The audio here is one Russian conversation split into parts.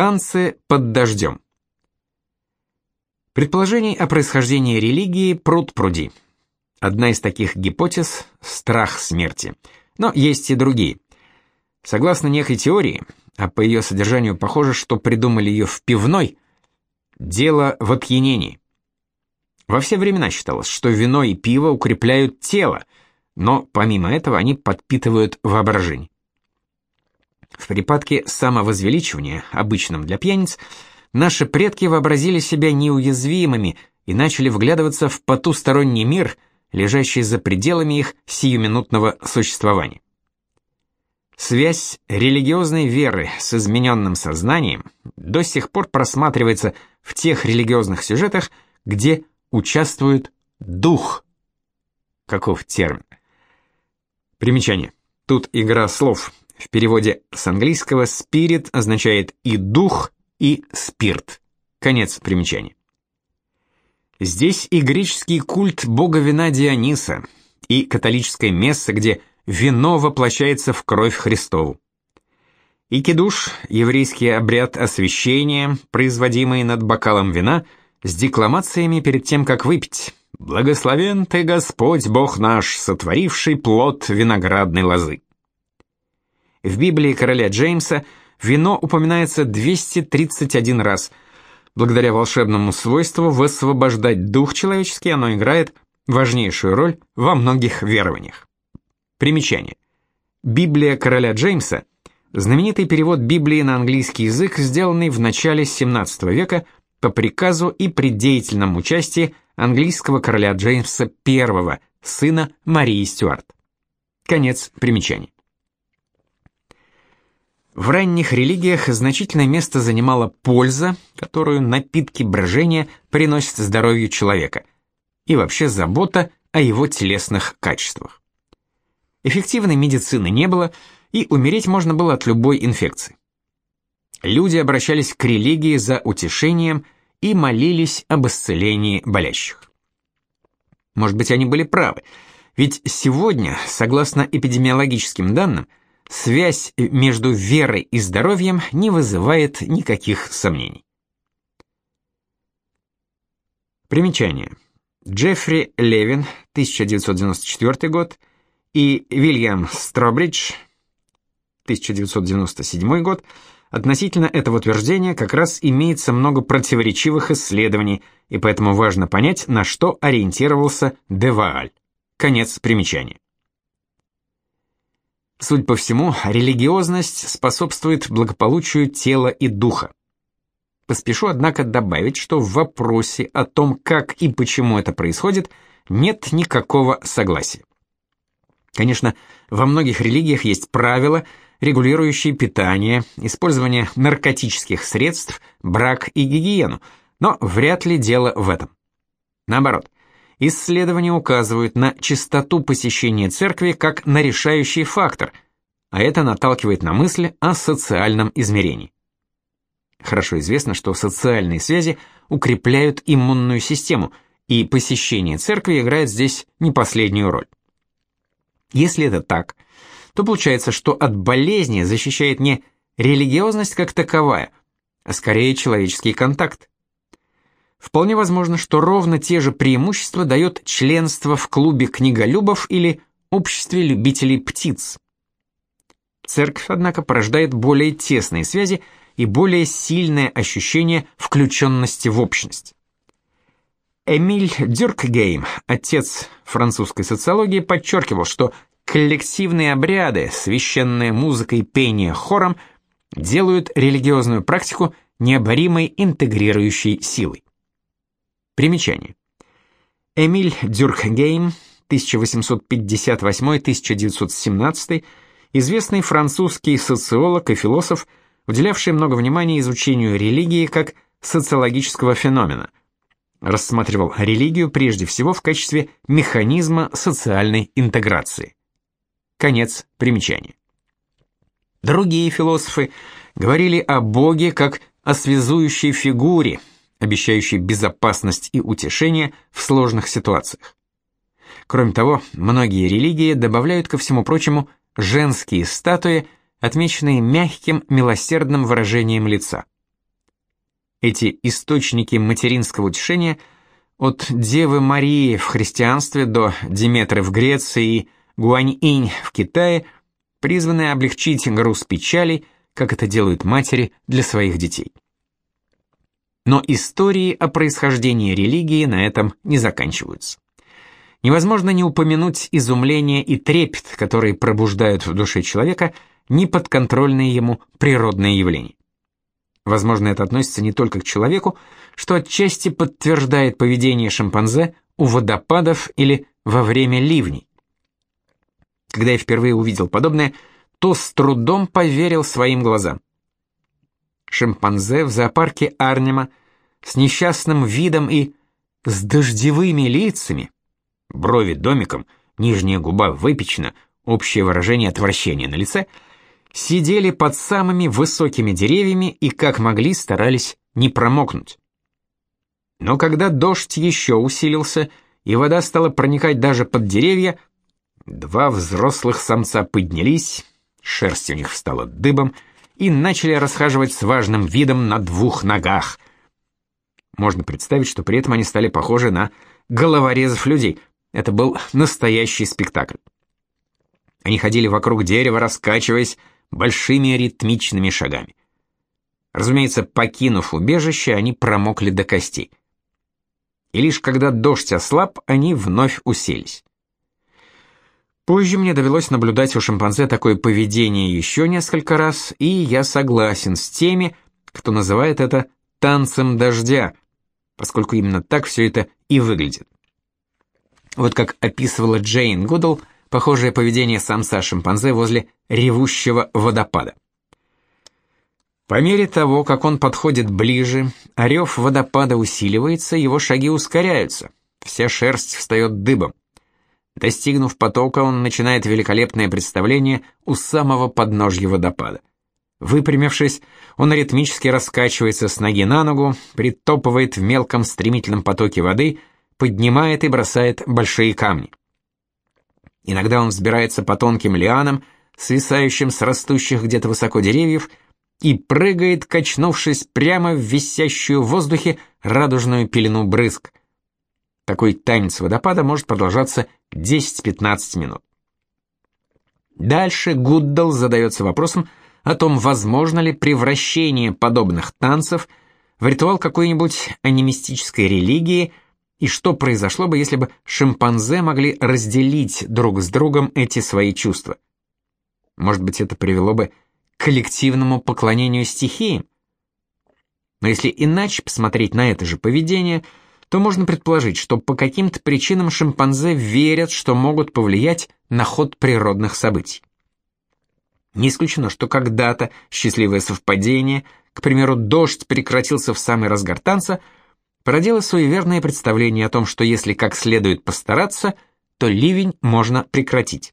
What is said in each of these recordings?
Танцы под дождем. Предположений о происхождении религии пруд пруди. Одна из таких гипотез – страх смерти. Но есть и другие. Согласно некой теории, а по ее содержанию похоже, что придумали ее в пивной, дело в опьянении. Во все времена считалось, что вино и пиво укрепляют тело, но помимо этого они подпитывают воображение. В припадке самовозвеличивания, обычном для пьяниц, наши предки вообразили себя неуязвимыми и начали вглядываться в потусторонний мир, лежащий за пределами их сиюминутного существования. Связь религиозной веры с измененным сознанием до сих пор просматривается в тех религиозных сюжетах, где участвует дух. Каков термин? Примечание. Тут игра слов. В переводе с английского «spirit» означает и дух, и спирт. Конец примечания. Здесь и греческий культ бога вина Диониса, и католическое место, где вино воплощается в кровь Христову. И кидуш, еврейский обряд освящения, производимый над бокалом вина, с декламациями перед тем, как выпить. «Благословен ты, Господь, Бог наш, сотворивший плод виноградной лозы». В Библии короля Джеймса вино упоминается 231 раз. Благодаря волшебному свойству высвобождать дух человеческий оно играет важнейшую роль во многих верованиях. Примечание. Библия короля Джеймса – знаменитый перевод Библии на английский язык, сделанный в начале 17 века по приказу и при деятельном участии английского короля Джеймса I, сына Марии Стюарт. Конец примечания. В ранних религиях значительное место занимала польза, которую напитки брожения приносят здоровью человека, и вообще забота о его телесных качествах. Эффективной медицины не было, и умереть можно было от любой инфекции. Люди обращались к религии за утешением и молились об исцелении болящих. Может быть, они были правы, ведь сегодня, согласно эпидемиологическим данным, связь между верой и здоровьем не вызывает никаких сомнений. Примечание. Джеффри Левин, 1994 год, и Вильям Стробридж, 1997 год, относительно этого утверждения как раз имеется много противоречивых исследований, и поэтому важно понять, на что ориентировался Девааль. Конец примечания. Судя по всему, религиозность способствует благополучию тела и духа. Поспешу, однако, добавить, что в вопросе о том, как и почему это происходит, нет никакого согласия. Конечно, во многих религиях есть правила, регулирующие питание, использование наркотических средств, брак и гигиену, но вряд ли дело в этом. Наоборот, Исследования указывают на частоту посещения церкви как на решающий фактор, а это наталкивает на мысли о социальном измерении. Хорошо известно, что социальные связи укрепляют иммунную систему, и посещение церкви играет здесь не последнюю роль. Если это так, то получается, что от болезни защищает не религиозность как таковая, а скорее человеческий контакт. Вполне возможно, что ровно те же преимущества дает членство в клубе книголюбов или обществе любителей птиц. Церковь, однако, порождает более тесные связи и более сильное ощущение включенности в общность. Эмиль Дюркгейм, отец французской социологии, подчеркивал, что коллективные обряды, священная музыка и пение хором делают религиозную практику необоримой интегрирующей силой. Примечание. Эмиль Дюркгейм, 1858-1917, известный французский социолог и философ, уделявший много внимания изучению религии как социологического феномена. Рассматривал религию прежде всего в качестве механизма социальной интеграции. Конец примечания. Другие философы говорили о Боге как о связующей фигуре, обещающий безопасность и утешение в сложных ситуациях. Кроме того, многие религии добавляют ко всему прочему женские статуи, отмеченные мягким, милосердным выражением лица. Эти источники материнского утешения от Девы Марии в христианстве до Диметры в Греции и Гуань-инь в Китае призваны облегчить груз печали, как это делают матери для своих детей. Но истории о происхождении религии на этом не заканчиваются. Невозможно не упомянуть изумление и трепет, которые пробуждают в душе человека неподконтрольные ему природные явления. Возможно, это относится не только к человеку, что отчасти подтверждает поведение шимпанзе у водопадов или во время ливней. Когда я впервые увидел подобное, то с трудом поверил своим глазам. Шимпанзе в зоопарке Арнема с несчастным видом и с дождевыми лицами, брови домиком, нижняя губа выпечена, общее выражение отвращения на лице, сидели под самыми высокими деревьями и как могли старались не промокнуть. Но когда дождь еще усилился и вода стала проникать даже под деревья, два взрослых самца поднялись, шерсть у них встала дыбом, и начали расхаживать с важным видом на двух ногах. Можно представить, что при этом они стали похожи на головорезов людей. Это был настоящий спектакль. Они ходили вокруг дерева, раскачиваясь большими ритмичными шагами. Разумеется, покинув убежище, они промокли до костей. И лишь когда дождь ослаб, они вновь уселись. Позже мне довелось наблюдать у шимпанзе такое поведение еще несколько раз, и я согласен с теми, кто называет это танцем дождя, поскольку именно так все это и выглядит. Вот как описывала Джейн Гудл похожее поведение самца шимпанзе возле ревущего водопада. По мере того, как он подходит ближе, орев водопада усиливается, его шаги ускоряются, вся шерсть встает дыбом. Достигнув потока, он начинает великолепное представление у самого подножья водопада. Выпрямившись, он ритмически раскачивается с ноги на ногу, притопывает в мелком стремительном потоке воды, поднимает и бросает большие камни. Иногда он взбирается по тонким лианам, свисающим с растущих где-то высоко деревьев, и прыгает, качнувшись прямо в висящую в воздухе радужную пелену брызг. Такой танец водопада может продолжаться 10-15 минут. Дальше Гуддал задается вопросом о том, возможно ли превращение подобных танцев в ритуал какой-нибудь анимистической религии, и что произошло бы, если бы шимпанзе могли разделить друг с другом эти свои чувства. Может быть, это привело бы к коллективному поклонению стихиям? Но если иначе посмотреть на это же поведение – то можно предположить, что по каким-то причинам шимпанзе верят, что могут повлиять на ход природных событий. Не исключено, что когда-то счастливое совпадение, к примеру, дождь прекратился в самый разгар танца, породило суеверное представление о том, что если как следует постараться, то ливень можно прекратить.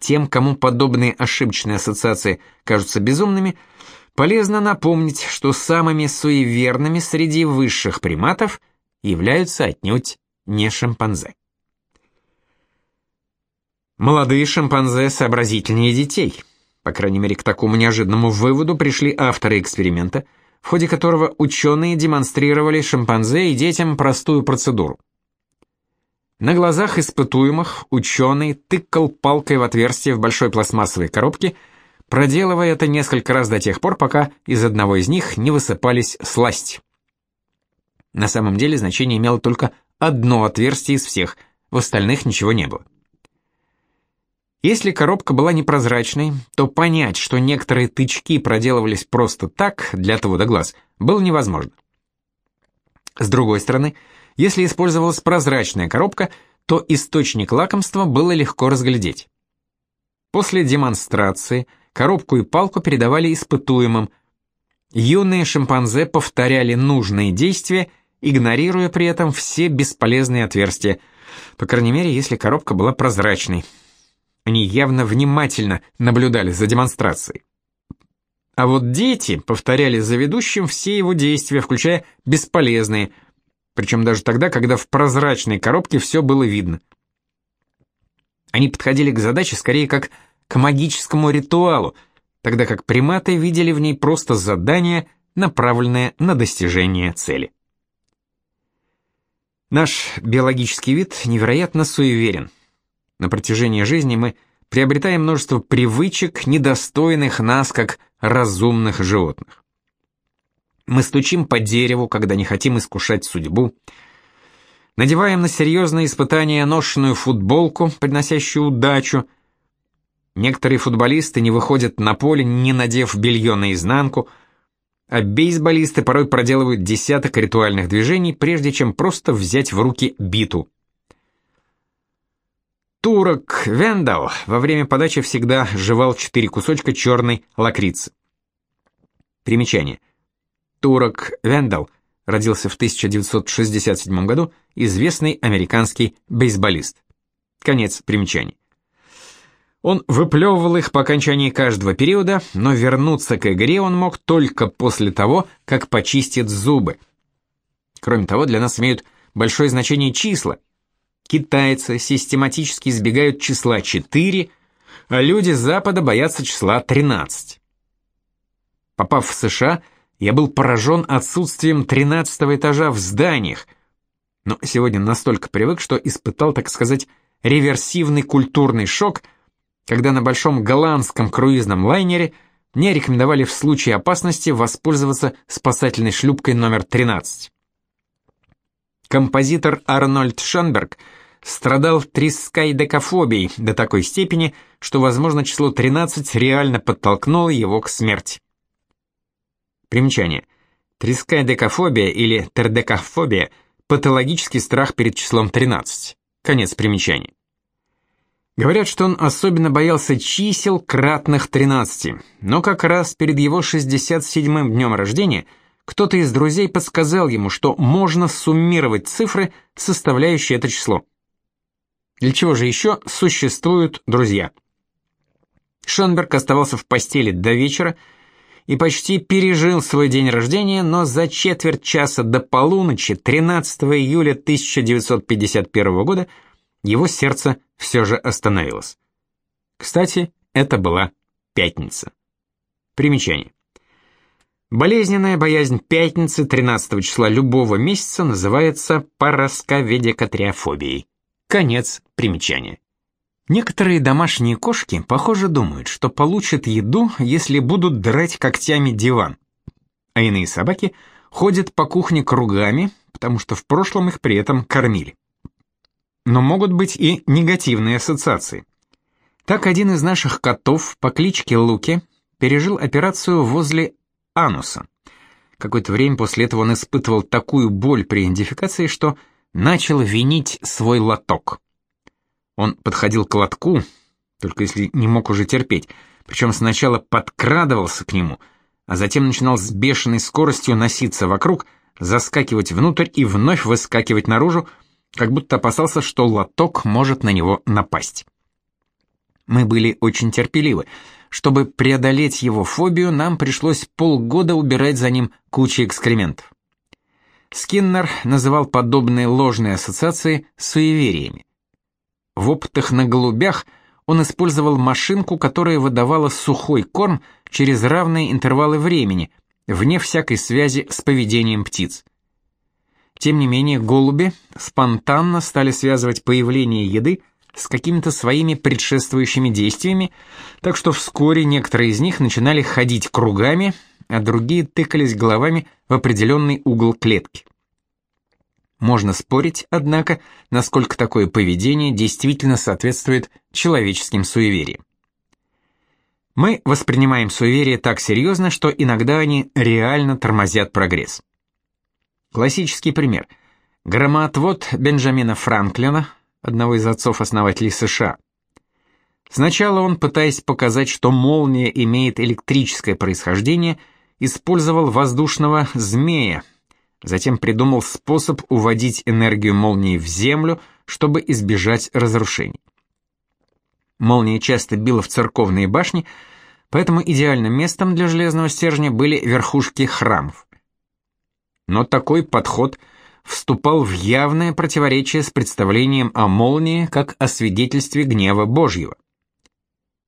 Тем, кому подобные ошибочные ассоциации кажутся безумными, Полезно напомнить, что самыми суеверными среди высших приматов являются отнюдь не шимпанзе. Молодые шимпанзе сообразительнее детей. По крайней мере, к такому неожиданному выводу пришли авторы эксперимента, в ходе которого ученые демонстрировали шимпанзе и детям простую процедуру. На глазах испытуемых ученый тыкал палкой в отверстие в большой пластмассовой коробке – проделывая это несколько раз до тех пор, пока из одного из них не высыпались сласти. На самом деле значение имело только одно отверстие из всех, в остальных ничего не было. Если коробка была непрозрачной, то понять, что некоторые тычки проделывались просто так, для отвода глаз, было невозможно. С другой стороны, если использовалась прозрачная коробка, то источник лакомства было легко разглядеть. После демонстрации – Коробку и палку передавали испытуемым. Юные шимпанзе повторяли нужные действия, игнорируя при этом все бесполезные отверстия, по крайней мере, если коробка была прозрачной. Они явно внимательно наблюдали за демонстрацией. А вот дети повторяли за ведущим все его действия, включая бесполезные, причем даже тогда, когда в прозрачной коробке все было видно. Они подходили к задаче скорее как к магическому ритуалу, тогда как приматы видели в ней просто задание, направленное на достижение цели. Наш биологический вид невероятно суеверен. На протяжении жизни мы приобретаем множество привычек, недостойных нас как разумных животных. Мы стучим по дереву, когда не хотим искушать судьбу, надеваем на серьезные испытания ношенную футболку, приносящую удачу. Некоторые футболисты не выходят на поле, не надев белье наизнанку, а бейсболисты порой проделывают десяток ритуальных движений, прежде чем просто взять в руки биту. Турок Вендал во время подачи всегда жевал четыре кусочка черной лакрицы. Примечание. Турок Вендал родился в 1967 году, известный американский бейсболист. Конец примечаний. Он выплевывал их по окончании каждого периода, но вернуться к игре он мог только после того, как почистит зубы. Кроме того, для нас имеют большое значение числа. Китайцы систематически избегают числа 4, а люди Запада боятся числа 13. Попав в США, я был поражен отсутствием 13 этажа в зданиях, но сегодня настолько привык, что испытал, так сказать, реверсивный культурный шок, когда на большом голландском круизном лайнере мне рекомендовали в случае опасности воспользоваться спасательной шлюпкой номер 13. Композитор Арнольд Шенберг страдал трискайдекофобией до такой степени, что, возможно, число 13 реально подтолкнуло его к смерти. Примечание. Трискайдекофобия или тердекофобия – патологический страх перед числом 13. Конец примечания. Говорят, что он особенно боялся чисел кратных 13, но как раз перед его 67-м днем рождения кто-то из друзей подсказал ему, что можно суммировать цифры, составляющие это число. Для чего же еще существуют друзья? Шонберг оставался в постели до вечера, и почти пережил свой день рождения, но за четверть часа до полуночи 13 июля 1951 года его сердце все же остановилось. Кстати, это была пятница. Примечание. Болезненная боязнь пятницы 13 числа любого месяца называется парасковедикотриофобией. Конец примечания. Некоторые домашние кошки, похоже, думают, что получат еду, если будут драть когтями диван. А иные собаки ходят по кухне кругами, потому что в прошлом их при этом кормили. Но могут быть и негативные ассоциации. Так один из наших котов по кличке Луки пережил операцию возле ануса. Какое-то время после этого он испытывал такую боль при идентификации, что начал винить свой лоток. Он подходил к лотку, только если не мог уже терпеть, причем сначала подкрадывался к нему, а затем начинал с бешеной скоростью носиться вокруг, заскакивать внутрь и вновь выскакивать наружу, как будто опасался, что лоток может на него напасть. Мы были очень терпеливы. Чтобы преодолеть его фобию, нам пришлось полгода убирать за ним кучу экскрементов. Скиннер называл подобные ложные ассоциации суевериями. В опытах на голубях он использовал машинку, которая выдавала сухой корм через равные интервалы времени, вне всякой связи с поведением птиц. Тем не менее, голуби спонтанно стали связывать появление еды с какими-то своими предшествующими действиями, так что вскоре некоторые из них начинали ходить кругами, а другие тыкались головами в определенный угол клетки. Можно спорить, однако, насколько такое поведение действительно соответствует человеческим суевериям. Мы воспринимаем суеверия так серьезно, что иногда они реально тормозят прогресс. Классический пример. Громоотвод Бенджамина Франклина, одного из отцов-основателей США. Сначала он, пытаясь показать, что молния имеет электрическое происхождение, использовал воздушного змея, Затем придумал способ уводить энергию молнии в землю, чтобы избежать разрушений. Молния часто била в церковные башни, поэтому идеальным местом для железного стержня были верхушки храмов. Но такой подход вступал в явное противоречие с представлением о молнии как о свидетельстве гнева Божьего.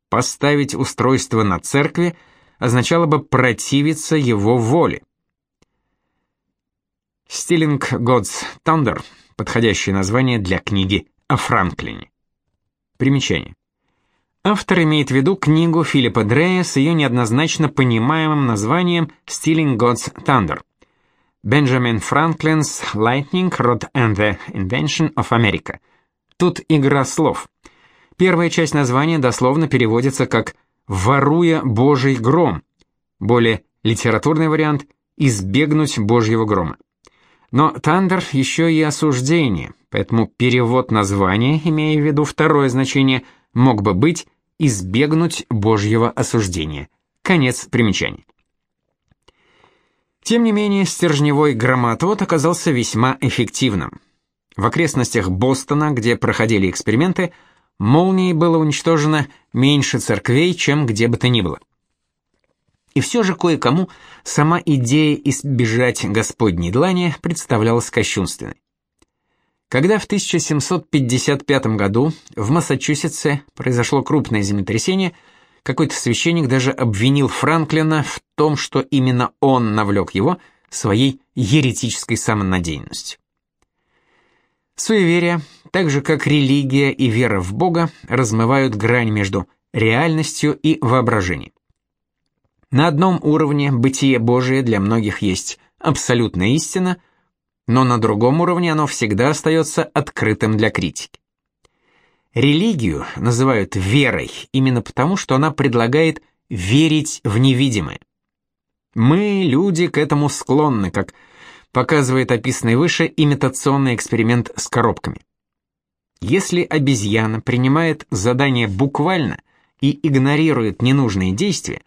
Поставить устройство на церкви означало бы противиться его воле, Stealing God's Thunder – подходящее название для книги о Франклине. Примечание. Автор имеет в виду книгу Филиппа Дрея с ее неоднозначно понимаемым названием «Stealing God's Thunder». Benjamin Franklin's Lightning Rod and the Invention of America. Тут игра слов. Первая часть названия дословно переводится как «воруя Божий гром», более литературный вариант «избегнуть Божьего грома». Но Тандер еще и осуждение, поэтому перевод названия, имея в виду второе значение, мог бы быть «избегнуть Божьего осуждения». Конец примечания. Тем не менее, стержневой громоотвод оказался весьма эффективным. В окрестностях Бостона, где проходили эксперименты, молнией было уничтожено меньше церквей, чем где бы то ни было. И все же кое-кому сама идея избежать Господней длани представлялась кощунственной. Когда в 1755 году в Массачусетсе произошло крупное землетрясение – какой-то священник даже обвинил Франклина в том, что именно он навлек его своей еретической самонадеянностью. Суеверия, так же как религия и вера в Бога, размывают грань между реальностью и воображением. На одном уровне бытие Божие для многих есть абсолютная истина, но на другом уровне оно всегда остается открытым для критики. Религию называют верой именно потому, что она предлагает верить в невидимое. Мы, люди, к этому склонны, как показывает описанный выше имитационный эксперимент с коробками. Если обезьяна принимает задание буквально и игнорирует ненужные действия,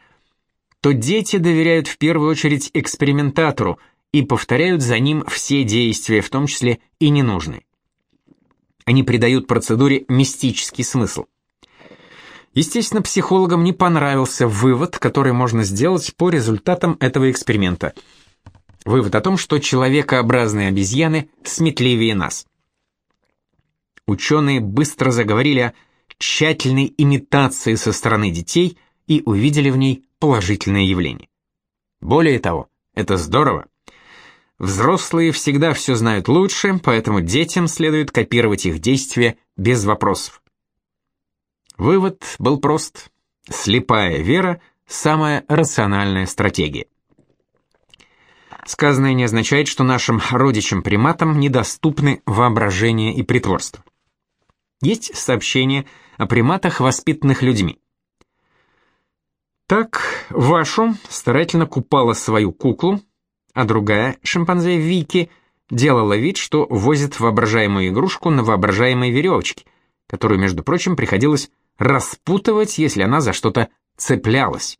то дети доверяют в первую очередь экспериментатору и повторяют за ним все действия, в том числе и ненужные. Они придают процедуре мистический смысл. Естественно, психологам не понравился вывод, который можно сделать по результатам этого эксперимента. Вывод о том, что человекообразные обезьяны сметливее нас. Ученые быстро заговорили о тщательной имитации со стороны детей и увидели в ней положительное явление. Более того, это здорово. Взрослые всегда все знают лучше, поэтому детям следует копировать их действия без вопросов. Вывод был прост. Слепая вера – самая рациональная стратегия. Сказанное не означает, что нашим родичам-приматам недоступны воображение и притворство. Есть сообщения о приматах, воспитанных людьми. Так, Вашу старательно купала свою куклу, а другая, шимпанзе Вики, делала вид, что возит воображаемую игрушку на воображаемой веревочке, которую, между прочим, приходилось распутывать, если она за что-то цеплялась.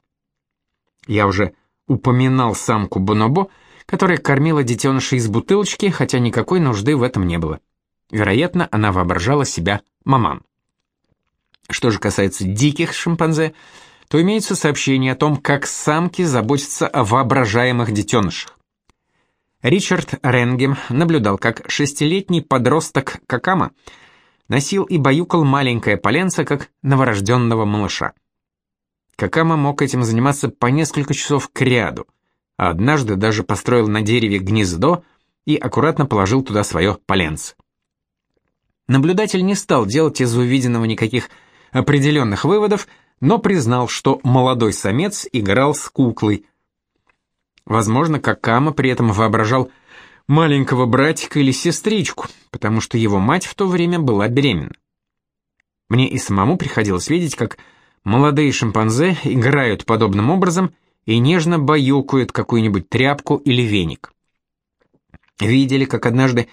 Я уже упоминал самку Бонобо, которая кормила детеныша из бутылочки, хотя никакой нужды в этом не было. Вероятно, она воображала себя маман. Что же касается диких шимпанзе, то имеются сообщения о том, как самки заботятся о воображаемых детенышах. Ричард Ренгем наблюдал, как шестилетний подросток Какама носил и баюкал маленькое поленце, как новорожденного малыша. Какама мог этим заниматься по несколько часов кряду, а однажды даже построил на дереве гнездо и аккуратно положил туда свое поленце. Наблюдатель не стал делать из увиденного никаких определенных выводов, но признал, что молодой самец играл с куклой – Возможно, Какама при этом воображал маленького братика или сестричку, потому что его мать в то время была беременна. Мне и самому приходилось видеть, как молодые шимпанзе играют подобным образом и нежно баюкают какую-нибудь тряпку или веник. Видели, как однажды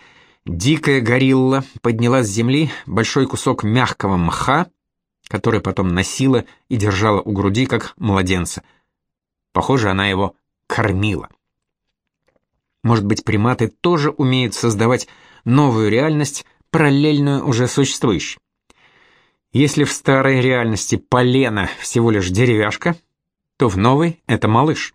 дикая горилла подняла с земли большой кусок мягкого мха, который потом носила и держала у груди, как младенца. Похоже, она его кормила. Может быть, приматы тоже умеют создавать новую реальность, параллельную уже существующей. Если в старой реальности полено всего лишь деревяшка, то в новой это малыш.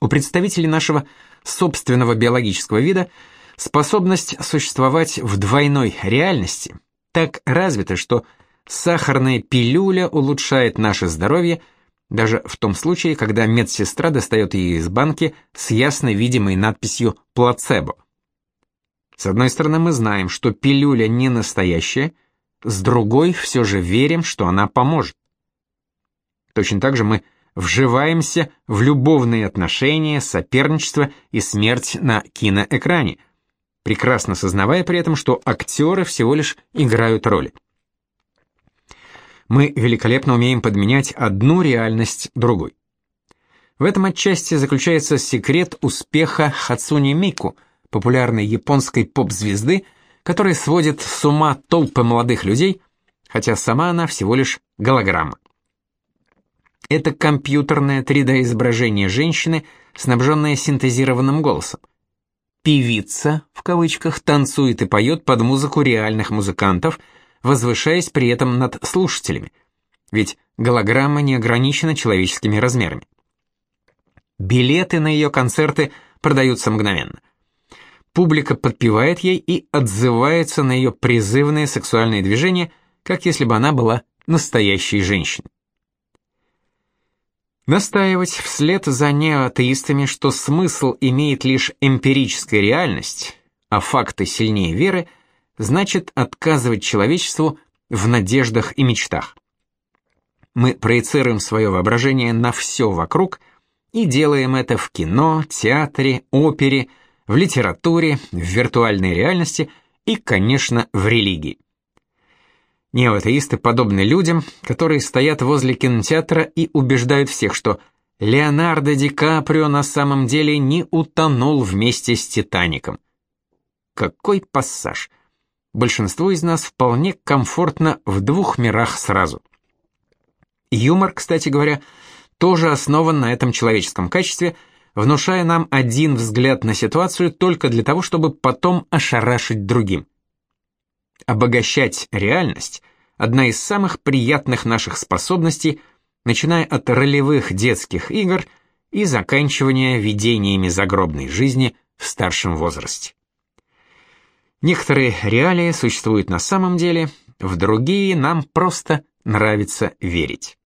У представителей нашего собственного биологического вида способность существовать в двойной реальности так развита, что сахарная пилюля улучшает наше здоровье – даже в том случае, когда медсестра достает ее из банки с ясно видимой надписью плацебо. С одной стороны, мы знаем, что пилюля не настоящая, с другой все же верим, что она поможет. Точно так же мы вживаемся в любовные отношения, соперничество и смерть на киноэкране, прекрасно сознавая при этом, что актеры всего лишь играют роли. Мы великолепно умеем подменять одну реальность другой. В этом отчасти заключается секрет успеха Хацуни Мику, популярной японской поп-звезды, которая сводит с ума толпы молодых людей, хотя сама она всего лишь голограмма. Это компьютерное 3D-изображение женщины, снабженное синтезированным голосом. «Певица», в кавычках, танцует и поет под музыку реальных музыкантов, возвышаясь при этом над слушателями. Ведь голограмма не ограничена человеческими размерами. Билеты на ее концерты продаются мгновенно. Публика подпевает ей и отзывается на ее призывные сексуальные движения, как если бы она была настоящей женщиной. Настаивать вслед за неатеистами, что смысл имеет лишь эмпирическая реальность, а факты сильнее веры, значит отказывать человечеству в надеждах и мечтах. Мы проецируем свое воображение на все вокруг и делаем это в кино, театре, опере, в литературе, в виртуальной реальности и, конечно, в религии. Неоатеисты подобны людям, которые стоят возле кинотеатра и убеждают всех, что Леонардо Ди Каприо на самом деле не утонул вместе с Титаником. Какой пассаж! Большинству из нас вполне комфортно в двух мирах сразу. Юмор, кстати говоря, тоже основан на этом человеческом качестве, внушая нам один взгляд на ситуацию только для того, чтобы потом ошарашить другим. Обогащать реальность – одна из самых приятных наших способностей, начиная от ролевых детских игр и заканчивая видениями загробной жизни в старшем возрасте. Некоторые реалии существуют на самом деле, в другие нам просто нравится верить.